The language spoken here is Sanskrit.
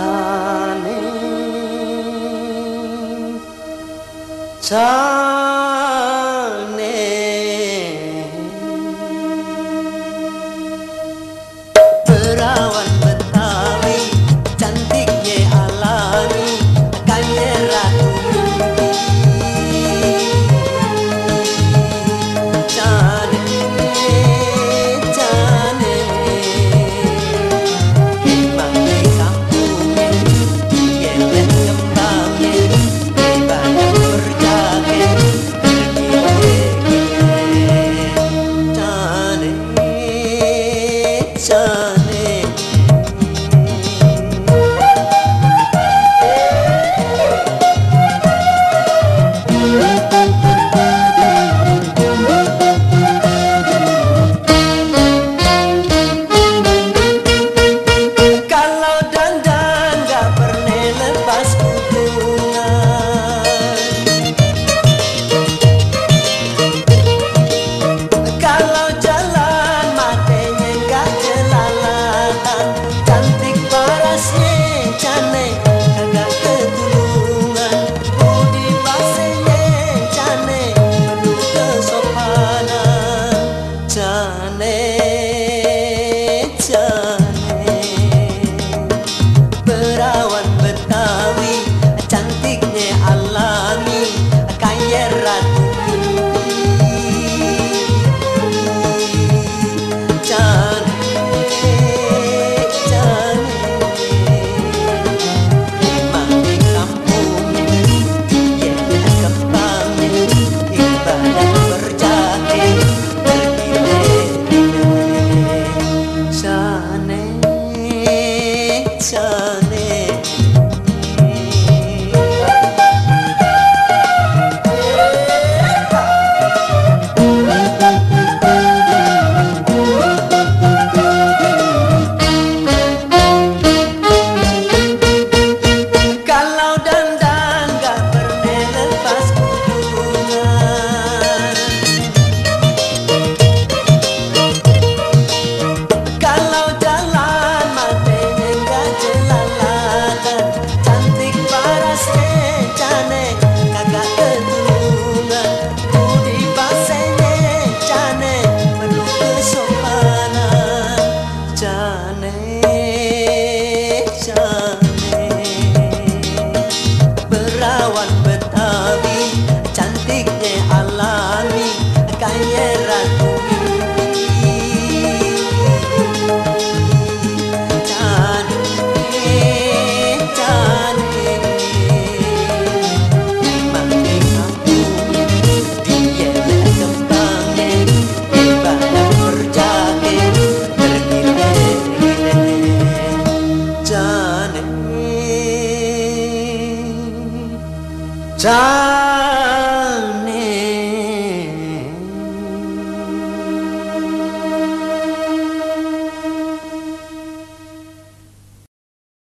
Jane Jane grande. Krishna time